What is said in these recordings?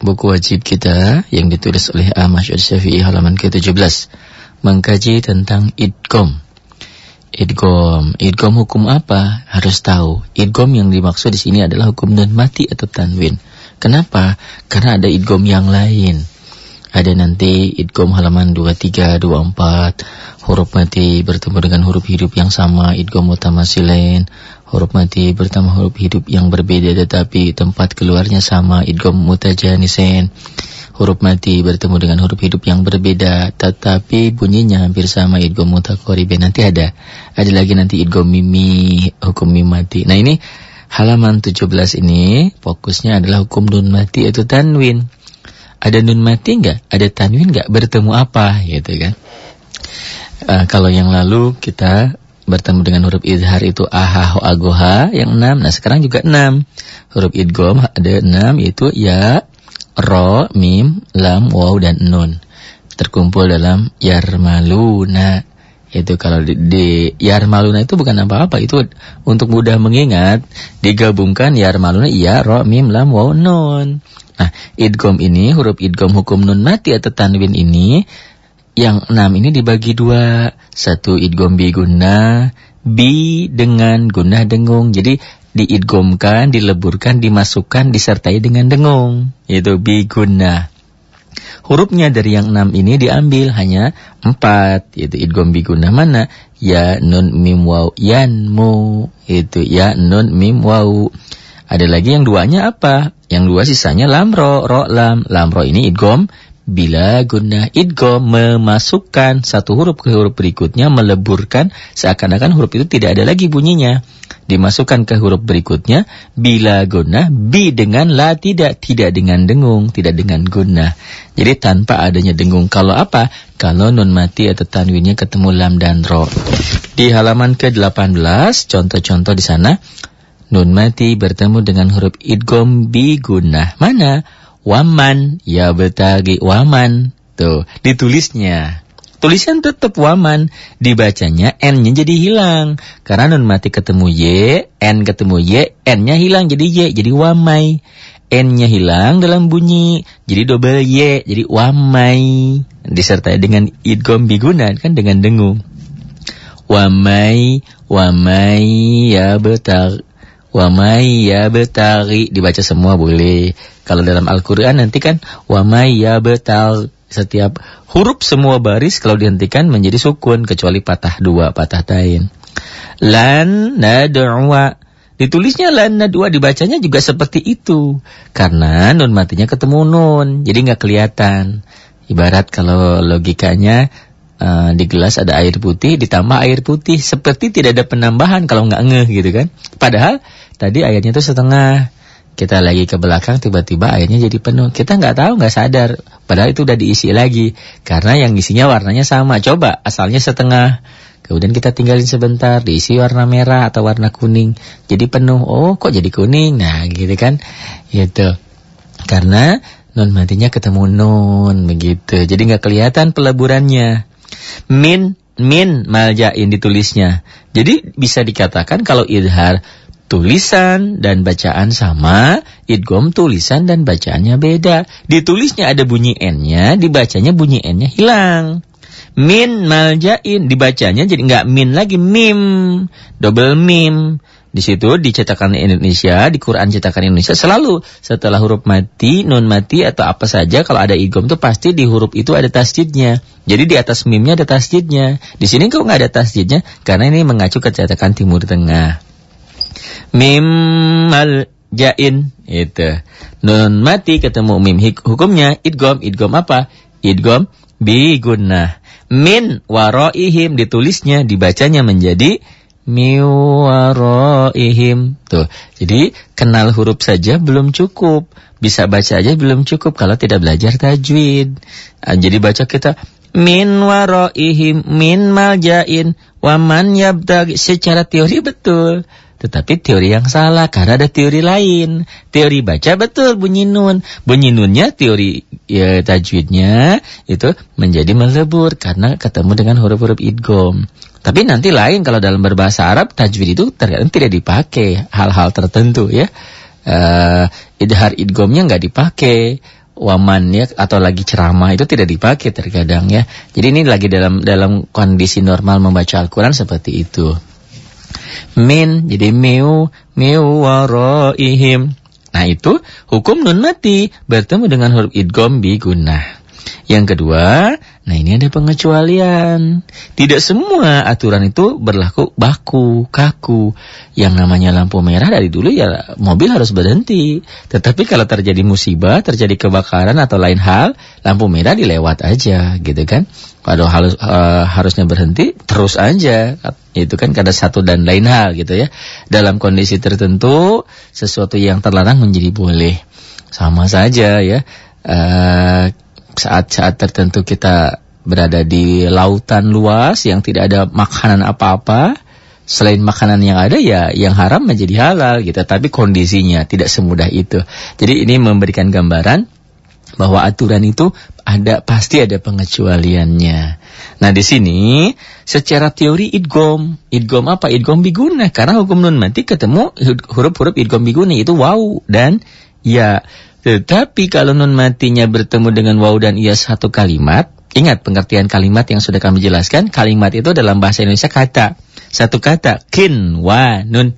buku wajib kita yang ditulis oleh Ahmad Syafi'i halaman ke-17 mengkaji tentang idgom. Idgom, idgom hukum apa? Harus tahu. Idgom yang dimaksud di sini adalah hukum dan mati atau tanwin. Kenapa? Karena ada idgom yang lain. Ada nanti idgom halaman 23, 24, huruf mati bertemu dengan huruf hidup yang sama, idgom mutamasilain, huruf mati bertemu huruf hidup yang berbeda tetapi tempat keluarnya sama, idgom mutajanisen. Huruf mati bertemu dengan huruf hidup yang berbeda tetapi bunyinya hampir sama, idgom mutaqaribain. Nanti ada. Ada lagi nanti idgom mimi, hukum mim mati. Nah, ini halaman 17 ini fokusnya adalah hukum nun mati atau tanwin ada nun mati nggak? Ada tanwin nggak? Bertemu apa? Gitu kan? Uh, kalau yang lalu kita bertemu dengan huruf izhar itu aha, ho, agoha yang enam. Nah sekarang juga enam. Huruf idgom ada enam yaitu ya, ro, mim, lam, waw dan nun. Terkumpul dalam yarmaluna. Itu kalau di, di yarmaluna itu bukan apa-apa. Itu untuk mudah mengingat digabungkan yarmaluna ya, ro, mim, lam, waw, nun. Nah, idgom ini, huruf idgom hukum nun mati atau tanwin ini, yang enam ini dibagi dua. Satu idgom bi guna, bi dengan guna dengung. Jadi diidgomkan, dileburkan, dimasukkan, disertai dengan dengung. Yaitu bi guna. Hurufnya dari yang enam ini diambil hanya empat. Yaitu idgom bi guna mana? Ya nun mim waw yanmu. Itu ya nun mim waw. Ada lagi yang duanya apa? Yang dua sisanya lam ro, ro lam. Lam ro ini idgom bila guna idgom memasukkan satu huruf ke huruf berikutnya meleburkan seakan-akan huruf itu tidak ada lagi bunyinya. Dimasukkan ke huruf berikutnya bila guna bi dengan la tidak, tidak dengan dengung, tidak dengan guna. Jadi tanpa adanya dengung. Kalau apa? Kalau nun mati atau tanwinnya ketemu lam dan ro. Di halaman ke-18 contoh-contoh di sana Nun mati bertemu dengan huruf idgom gunah Mana? Waman. Ya betagi waman. Tuh, ditulisnya. Tulisan tetap waman. Dibacanya N-nya jadi hilang. Karena nun mati ketemu Y, N ketemu Y, N-nya hilang jadi Y, jadi wamai. N-nya hilang dalam bunyi, jadi double Y, jadi wamai. Disertai dengan idgom biguna, kan dengan dengung. Wamai, wamai, ya betal Wa may yabtaghi dibaca semua boleh. Kalau dalam Al-Qur'an nanti kan wa may yabtaghi setiap huruf semua baris kalau dihentikan menjadi sukun kecuali patah dua, patah tain. Lan nad'wa ditulisnya lan nad'wa dibacanya juga seperti itu karena nun matinya ketemu nun jadi nggak kelihatan. Ibarat kalau logikanya uh, di gelas ada air putih ditambah air putih seperti tidak ada penambahan kalau nggak ngeh gitu kan. Padahal Tadi airnya itu setengah. Kita lagi ke belakang tiba-tiba airnya jadi penuh. Kita nggak tahu, nggak sadar. Padahal itu udah diisi lagi. Karena yang isinya warnanya sama. Coba asalnya setengah. Kemudian kita tinggalin sebentar, diisi warna merah atau warna kuning. Jadi penuh. Oh, kok jadi kuning? Nah, gitu kan. Gitu. Karena nun matinya ketemu nun begitu. Jadi nggak kelihatan peleburannya. Min min maljain ditulisnya. Jadi bisa dikatakan kalau idhar tulisan dan bacaan sama, idgom tulisan dan bacaannya beda. Ditulisnya ada bunyi N-nya, dibacanya bunyi N-nya hilang. Min maljain, dibacanya jadi nggak min lagi, mim. Double mim. Di situ di cetakan Indonesia, di Quran cetakan Indonesia selalu setelah huruf mati, nun mati atau apa saja kalau ada idgom itu pasti di huruf itu ada tasjidnya. Jadi di atas mimnya ada tasjidnya. Di sini kok nggak ada tasjidnya karena ini mengacu ke cetakan Timur Tengah mim jain. Itu. Nun mati ketemu mim. Hukumnya idgom idgom apa? Idgom bi gunnah min waroihim ditulisnya dibacanya menjadi miwaroihim tuh. Jadi kenal huruf saja belum cukup. Bisa baca aja belum cukup kalau tidak belajar tajwid. Nah, jadi baca kita min waroihim min maljain waman yabtagi secara teori betul tetapi teori yang salah karena ada teori lain. Teori baca betul bunyi nun. Bunyi nunnya teori ya, tajwidnya itu menjadi melebur karena ketemu dengan huruf-huruf idgom. Tapi nanti lain kalau dalam berbahasa Arab tajwid itu terkadang tidak dipakai hal-hal tertentu ya. Uh, idhar idgomnya nggak dipakai. waman ya atau lagi ceramah itu tidak dipakai terkadang ya. Jadi ini lagi dalam dalam kondisi normal membaca Al-Qur'an seperti itu. Min jadi meu meu waraihim. Nah itu hukum nun mati bertemu dengan huruf idgham bi gunnah. Yang kedua, nah ini ada pengecualian. Tidak semua aturan itu berlaku baku, kaku. Yang namanya lampu merah dari dulu ya mobil harus berhenti. Tetapi kalau terjadi musibah, terjadi kebakaran atau lain hal, lampu merah dilewat aja gitu kan. Kalau harus uh, harusnya berhenti, terus aja. Itu kan kada satu dan lain hal gitu ya. Dalam kondisi tertentu, sesuatu yang terlarang menjadi boleh. Sama saja ya. Uh, saat-saat tertentu kita berada di lautan luas yang tidak ada makanan apa-apa, selain makanan yang ada ya yang haram menjadi halal gitu. Tapi kondisinya tidak semudah itu. Jadi ini memberikan gambaran bahwa aturan itu ada pasti ada pengecualiannya. Nah di sini secara teori idgom, idgom apa? Idgom biguna karena hukum nun mati ketemu huruf-huruf idgom biguna itu wow dan ya tetapi kalau nun matinya bertemu dengan waw dan ia satu kalimat, ingat pengertian kalimat yang sudah kami jelaskan, kalimat itu dalam bahasa Indonesia kata. Satu kata, kin, wa, nun.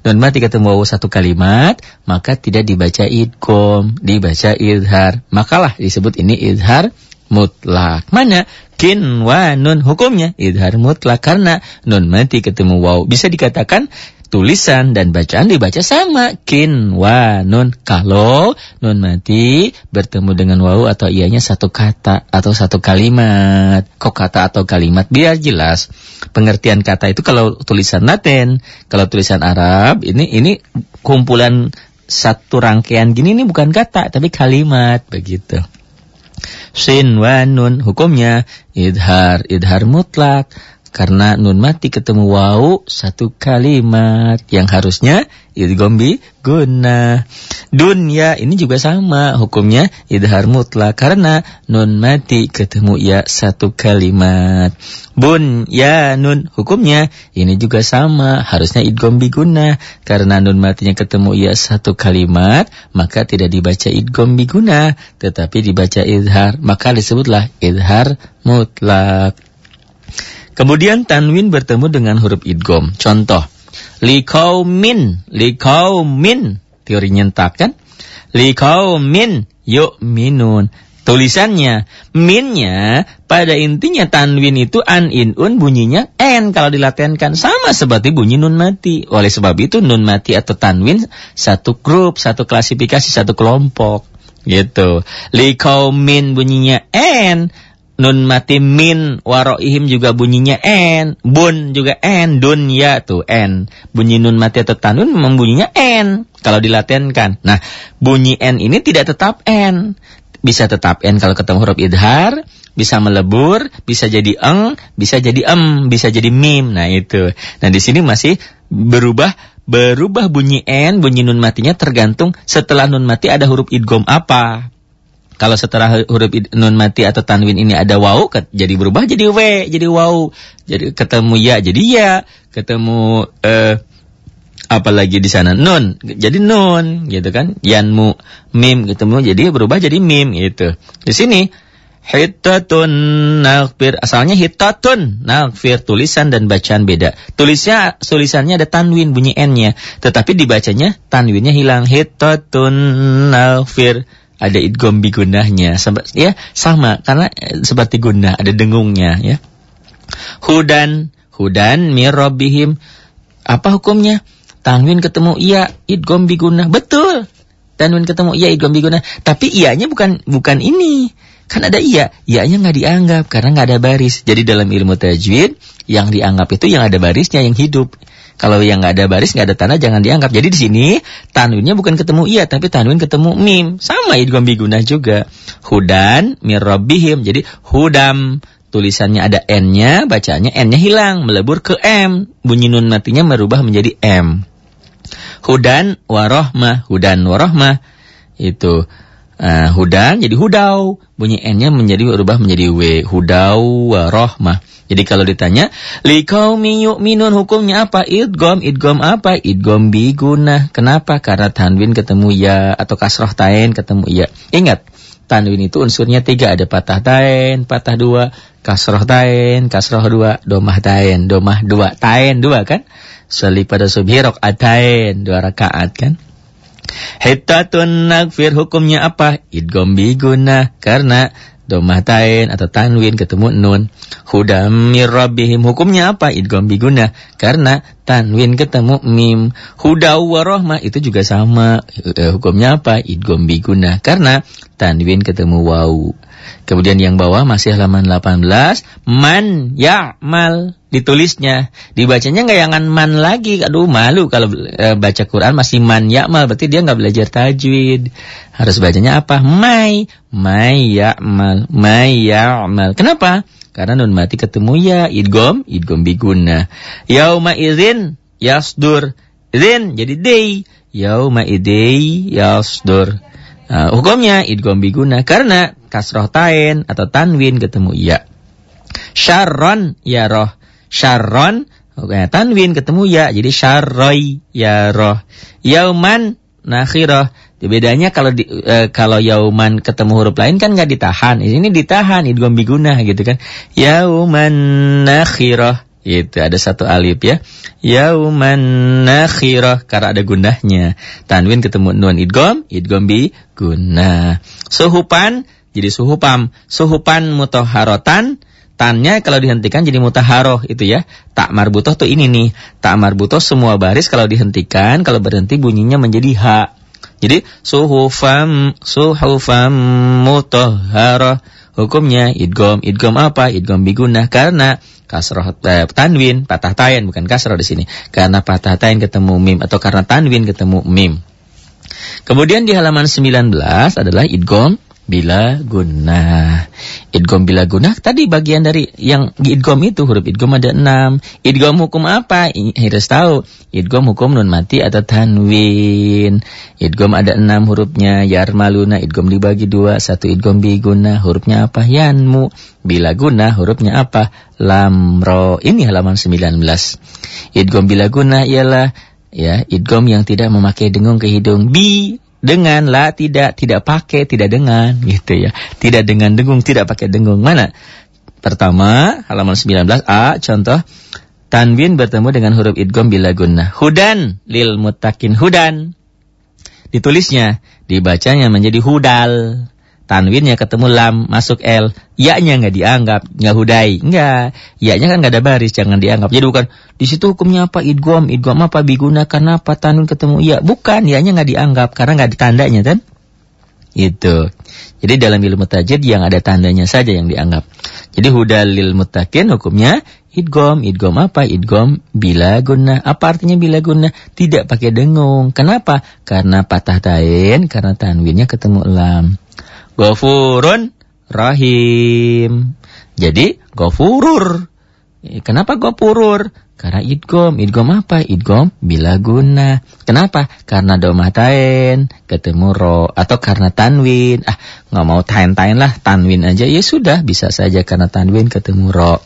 Nun mati ketemu waw satu kalimat, maka tidak dibaca idkom, dibaca idhar. Makalah disebut ini idhar mutlak. Mana? Kin wa nun hukumnya. Idhar mutlak. Karena nun mati ketemu waw. Bisa dikatakan tulisan dan bacaan dibaca sama. Kin wa nun. Kalau nun mati bertemu dengan wau atau ianya satu kata atau satu kalimat. Kok kata atau kalimat? Biar jelas. Pengertian kata itu kalau tulisan Latin kalau tulisan Arab ini ini kumpulan satu rangkaian gini ini bukan kata tapi kalimat. Begitu sin wa nun hukumnya idhar idhar mutlak karena nun mati ketemu wau satu kalimat yang harusnya idgombi guna. Dunya ini juga sama hukumnya idhar mutlak karena nun mati ketemu ya satu kalimat. Bun ya nun hukumnya ini juga sama harusnya idgombi guna karena nun matinya ketemu ya satu kalimat maka tidak dibaca idgombi guna tetapi dibaca idhar maka disebutlah idhar mutlak. Kemudian tanwin bertemu dengan huruf idgom. Contoh, likaumin, likaumin. Teori nyentak kan? Likaumin yuk minun. Tulisannya, minnya pada intinya tanwin itu an in un bunyinya n kalau dilatenkan sama seperti bunyi nun mati. Oleh sebab itu nun mati atau tanwin satu grup, satu klasifikasi, satu kelompok gitu. Likaumin bunyinya n, nun mati min waroihim juga bunyinya n bun juga n dunya tuh n bunyi nun mati atau tanun memang bunyinya n kalau dilatenkan. Nah bunyi n ini tidak tetap n bisa tetap n kalau ketemu huruf idhar bisa melebur bisa jadi eng bisa jadi em bisa jadi mim. Nah itu. Nah di sini masih berubah berubah bunyi n bunyi nun matinya tergantung setelah nun mati ada huruf idgom apa kalau setelah huruf nun mati atau tanwin ini ada waw, jadi berubah jadi w, jadi waw. Jadi ketemu ya, jadi ya. Ketemu eh apalagi di sana nun, jadi nun gitu kan. Yanmu mim ketemu jadi berubah jadi mim gitu. Di sini hitatun nakfir asalnya hitatun nakfir tulisan dan bacaan beda. Tulisnya tulisannya ada tanwin bunyi n-nya, tetapi dibacanya tanwinnya hilang hitatun nakfir ada idgom gunahnya. Ya sama. Karena eh, seperti gunah ada dengungnya ya. Hudan hudan mirobihim. Apa hukumnya? Tanwin ketemu iya idgom gunah. Betul. Tanwin ketemu iya idgom gunah. Tapi ianya bukan bukan ini. Kan ada iya. Ianya nggak dianggap karena nggak ada baris. Jadi dalam ilmu tajwid yang dianggap itu yang ada barisnya yang hidup kalau yang nggak ada baris, nggak ada tanda, jangan dianggap. Jadi di sini tanwinnya bukan ketemu iya, tapi tanwin ketemu mim. Sama idgham biguna juga. Hudan mirrobihim. Jadi hudam tulisannya ada n-nya, bacaannya n-nya hilang, melebur ke m. Bunyi nun matinya merubah menjadi m. Hudan warohmah, hudan warohmah. Itu uh, hudan jadi hudau. Bunyi n-nya menjadi berubah menjadi w. Hudau warohmah. Jadi kalau ditanya, liqaumi yu'minun hukumnya apa? Idgom, idgom apa? Idgom biguna. Kenapa? Karena tanwin ketemu ya atau kasroh tain ketemu ya. Ingat, tanwin itu unsurnya tiga. Ada patah tain, patah dua, kasroh tain, kasroh dua, domah tain, domah dua, tain dua kan? Sali pada subuh atain, dua rakaat kan? Hittatun nagfir hukumnya apa? Idgom biguna karena domah tain atau tanwin ketemu nun. Hudam rabbihim hukumnya apa? Idgham biguna karena tanwin ketemu mim. Huda warohmah itu juga sama. Eh, hukumnya apa? Idgham biguna karena tanwin ketemu waw. Kemudian yang bawah masih halaman 18, man ya'mal ditulisnya. Dibacanya nggak yang man lagi. Aduh malu kalau e, baca Quran masih man ya'mal berarti dia nggak belajar tajwid. Harus bacanya apa? Mai, mai ya'mal, mai ya'mal. Kenapa? Karena nun mati ketemu ya, idgom, idgom biguna. Yauma idzin yasdur. Idzin jadi day. Yauma idai yasdur. Uh, hukumnya idgom biguna karena kasroh tain atau tanwin ketemu ya. Syarron ya roh. Syarron tanwin ketemu ya jadi syarroi ya roh. Yauman nakhiroh. Bedanya kalau di, e, kalau yauman ketemu huruf lain kan nggak ditahan. Ini ditahan idgham biguna gitu kan. Yauman nakhiroh. Itu ada satu alif ya. Yauman nakhirah karena ada gunahnya. Tanwin ketemu nun idgham, idgham bi guna. Suhupan jadi suhupam. Suhupan mutahharatan tannya kalau dihentikan jadi mutaharoh itu ya. Tak marbutoh tuh ini nih. Tak marbutoh semua baris kalau dihentikan kalau berhenti bunyinya menjadi ha. Jadi suhufam suhufam mutahharah hukumnya idgham idgham apa? Idgham biguna karena kasroh eh, tanwin patah tain bukan kasroh di sini karena patah tain ketemu mim atau karena tanwin ketemu mim. Kemudian di halaman 19 adalah idgham bila guna. Idgom bila guna tadi bagian dari yang idgom itu huruf idgom ada enam. Idgom hukum apa? Harus tahu. Idgom hukum nun mati atau tanwin. Idgom ada enam hurufnya. Yarmaluna idgom dibagi dua. Satu idgom biguna hurufnya apa? Yanmu. Bila guna hurufnya apa? Lamro. Ini halaman 19. Idgom bila guna ialah ya idgom yang tidak memakai dengung ke hidung. Bi dengan la tidak tidak pakai tidak dengan gitu ya. Tidak dengan dengung tidak pakai dengung. Mana? Pertama halaman 19 a contoh tanwin bertemu dengan huruf idgham bila gunnah. Hudan lil mutakin hudan. Ditulisnya dibacanya menjadi hudal tanwinnya ketemu lam masuk l. Ya-nya nggak dianggap nggak hudai. Nggak. Ya-nya kan nggak ada baris jangan dianggap. Jadi bukan di situ hukumnya apa? Idgom idgom apa? Digunakan apa? Tanwin ketemu ya bukan ya-nya nggak dianggap karena nggak ada tandanya kan? Itu jadi dalam ilmu tajid yang ada tandanya saja yang dianggap. Jadi hudalil mutakin hukumnya idgom idgom apa? Idgom bila guna apa artinya bila guna tidak pakai dengung. Kenapa? Karena patah tain karena tanwinnya ketemu lam Gofurun Rahim. Jadi gofurur. Kenapa gofurur? Karena idgom. Idgom apa? Idgom bila guna. Kenapa? Karena domatain ketemu ro atau karena tanwin. Ah, nggak mau tain-tain lah, tanwin aja. Ya sudah, bisa saja karena tanwin ketemu ro.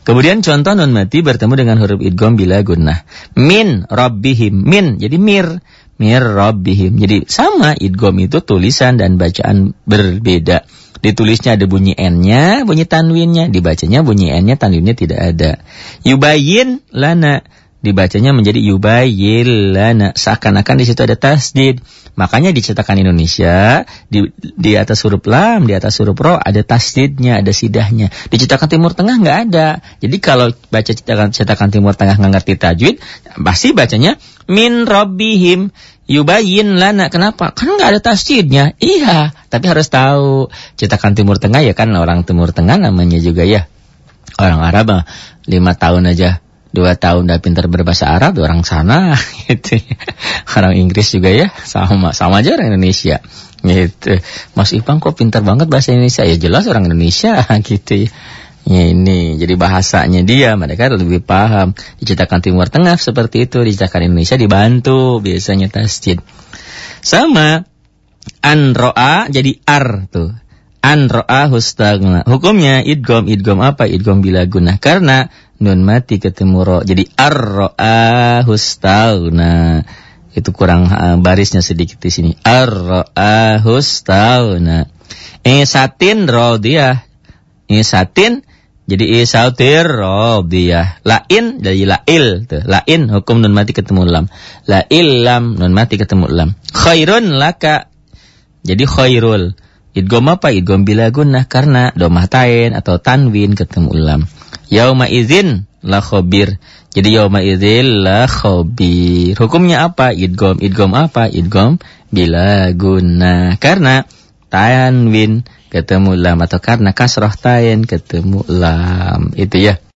Kemudian contoh nun mati bertemu dengan huruf idgom bila guna. Min rabbihim. Min jadi mir mir rabbihim. Jadi sama idgom itu tulisan dan bacaan berbeda. Ditulisnya ada bunyi n-nya, bunyi tanwinnya, dibacanya bunyi n-nya, tanwinnya tidak ada. Yubayin lana dibacanya menjadi yubayil lana. Seakan-akan di situ ada tasdid. Makanya dicetakan Indonesia di di atas huruf lam, di atas huruf ro ada tasdidnya, ada sidahnya. Dicetakan Timur Tengah nggak ada. Jadi kalau baca cetakan cetakan Timur Tengah nggak ngerti tajwid, pasti bacanya min rabbihim yubayin lana. Kenapa? Kan nggak ada tasdidnya. Iya, tapi harus tahu. Cetakan Timur Tengah ya kan? Orang Timur Tengah namanya juga ya. Orang Arab lima tahun aja. Dua tahun udah pintar berbahasa Arab orang sana gitu. Orang Inggris juga ya. Sama sama aja orang Indonesia gitu. Mas Ipang kok pintar banget bahasa Indonesia? Ya jelas orang Indonesia gitu ya ini jadi bahasanya dia mereka lebih paham diciptakan Timur Tengah seperti itu diciptakan Indonesia dibantu biasanya tasjid sama anroa jadi ar tuh anroa hustagna hukumnya idgom idgom apa idgom bila guna karena nun mati ketemu ro. Jadi ar-ra'ahu Itu kurang uh, barisnya sedikit di sini. Ar-ra'ahus tauna. Isatin rodiyah. Isatin jadi isautir rodiyah. Lain jadi lail tuh. Lain hukum nun mati ketemu lam. Lail lam nun mati ketemu lam. Khairun laka. Jadi khairul. Idgom apa? Idgom bila gunnah karena domah tain atau tanwin ketemu lam. Yauma izin la khobir. Jadi yauma izin la khobir. Hukumnya apa? Idgom. Idgom apa? Idgom bila gunnah. Karena tanwin ketemu lam atau karena kasroh tain ketemu lam. Itu ya.